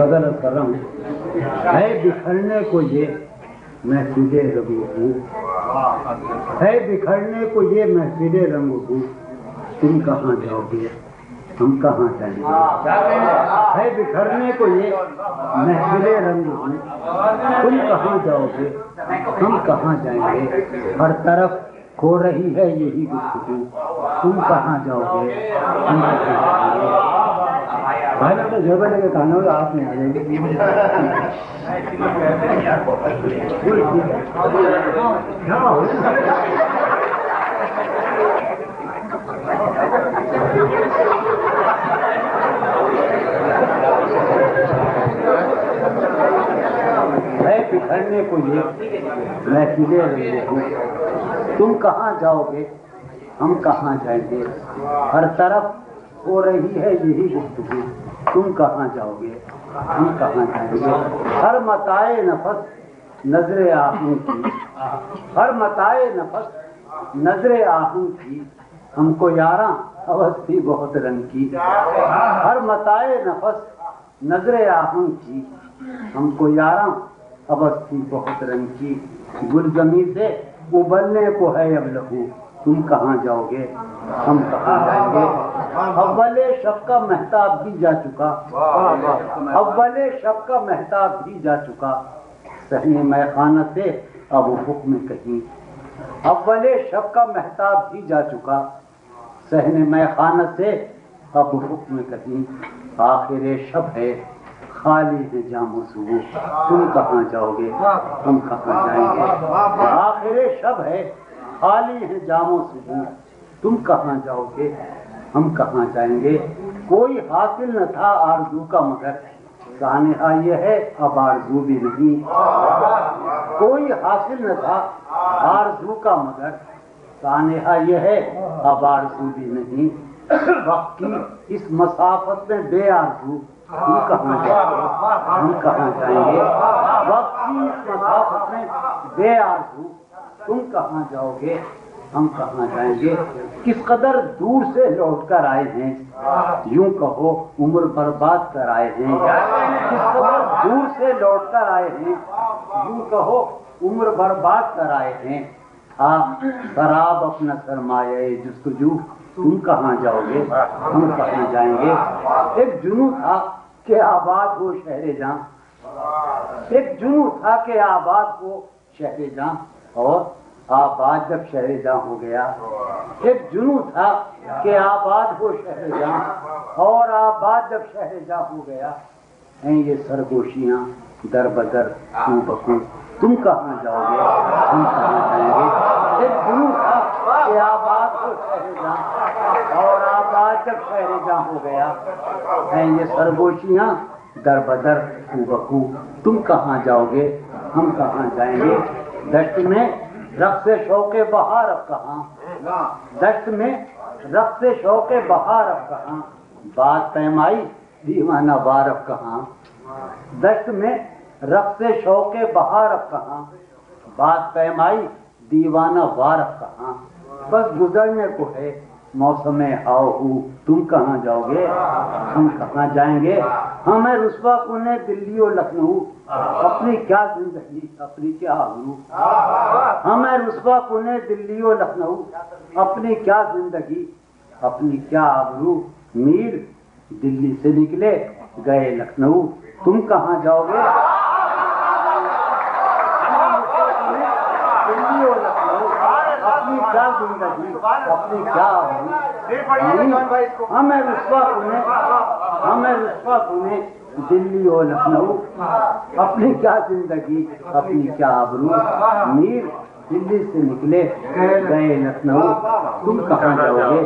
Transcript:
صدر کرم ہے بکھرنے کو یہ محفل رنگ ہوں ہے بکھرنے کو یہ محفل رنگ ہوں تم کہاں جاؤ گے؟ ہم کہاں جائیں گے؟ ہے بکھرنے کو یہ محفل رنگ ہوں تم کہاں جاؤ گے؟ ہم کہاں جائیں گے؟ ہر طرف ہو رہی ہے یہی گفتگو۔ تم کہاں جاؤ گے؟ ہم کہاں جائیں گے؟ بھائی نے تو جگہ لگے کہنا ہوگا آپ نہیں آ جائیں گے ہے بکھرنے کو یہ محفلیں رہے ہوں۔ تم کہاں جاؤ گے ہم کہاں جائیں گے؟ ہر طرف ہو رہی ہے یہی گفتگو۔ تم کہاں جاؤ گے؟ ہم کہاں جائیں گے؟ ہر متائے نفس نظر آہوں کی۔ ہر متائے نفس نظر آہوں کی۔ ہم کو یاراں حوث تھی بہت رنگ کی۔ ہر متائے نفس نظر آہوں کی۔ ہم کو یاراں حوث تھی بہت رنگ کی۔ گل زمین سے ابلنے کو ہے اب لہو۔ تم کہاں جاؤ گے؟ ہم کہاں جائیں گے؟ اول شب کا محتاب بھی جا چکا۔ اول شب کا محتاب بھی جا چکا۔ سہنے میں خانہ سے اب افق میں کہیں اول شب کا محتاب بھی جا چکا۔ سہنے میں خانہ سے اب افق میں کہیں آخر شب ہے خالی ہے جام و صبح تم کہاں جاؤ گے؟ ہم کہاں جائیں گے؟ آخر شب ہے خالی ہے جام و صبح تم کہاں جاؤ گے؟ ہم کہاں جائیں گے؟ کوئی حاصل نہ تھا آرزو کا مگر سانحہ یہ ہے، اب آرزو بھی نہیں۔ کوئی حاصل نہ تھا آرزو کا مگر سانحہ یہ ہے، اب آرزو بھی نہیں۔ وقت کی اس مسافت میں بے آرزو تم کہاں جائیں گے؟ ہم کہاں جائیں گے؟ وقت کی اس مسافت میں بے آرزو تم کہاں جاؤ گے؟ ہم کہاں جائیں گے؟ کس قدر دور سے لوٹ کر آئے ہیں؟ یوں کہو، عمر برباد کر آئے ہیں۔ کس قدر دور سے لوٹ کر آئے ہیں؟ یوں کہو، عمر برباد کر آئے ہیں۔ تھا خراب اپنا سرمایہ جستجو، تم کہاں جاؤ گے؟ ہم کہاں جائیں گے؟ ایک جنو تھا کہ آباد ہو شہر جاں۔ ایک جنو تھا کہ آباد ہو شہر جاں۔ اور آباد جب شہر جاں ہو گیا ایک جنو تھا کہ آباد ہو شہر جاں اور آباد جب شہر جاں ہو گیا، ہیں یہ سرگوشیاں در بدر تو بکو تم کہاں جاؤ گے؟ ہم کہاں جائیں گے؟ ایک جنو تھا کہ آباد ہو شہر جاں اور آباد جب شہر جاں ہو گیا، ہیں یہ سرگوشیاں در بدر تو بکو تم کہاں جاؤ گے؟ ہم کہاں جائیں گے؟ دشت میں رقص شوق بہار اب کہاں؟ دشت میں رقص شوق بہار اب کہاں؟ بات پیمائی دیوانہ بار اب کہاں؟ دشت میں رقص شوق بہار اب کہاں؟ بات پیمائی دیوانہ وار اب کہاں؟ بس گزرنے کو ہے۔ موسم آؤ تم کہاں جاؤ گے ہم کہاں جائیں گے؟ ہمیں رسوا کنے دلی و لکھنؤ، اپنی کیا زندگی، اپنی کیا آبرو ہمیں رسوا کنے دلی و لکھنؤ، اپنی کیا زندگی، اپنی کیا آبرو میر دلی سے نکلے، گئے لکھنؤ، تم کہاں جاؤ گے دلی و لکھنؤ اپنی کیا ہمیں رسوا کنے ہمیں رسوا کنے دلی اور لکھنؤ، اپنی کیا زندگی، اپنی کیا آبرو؟ میر دلی سے نکلے، گئے لکھنؤ، تم کہاں جاؤ گے؟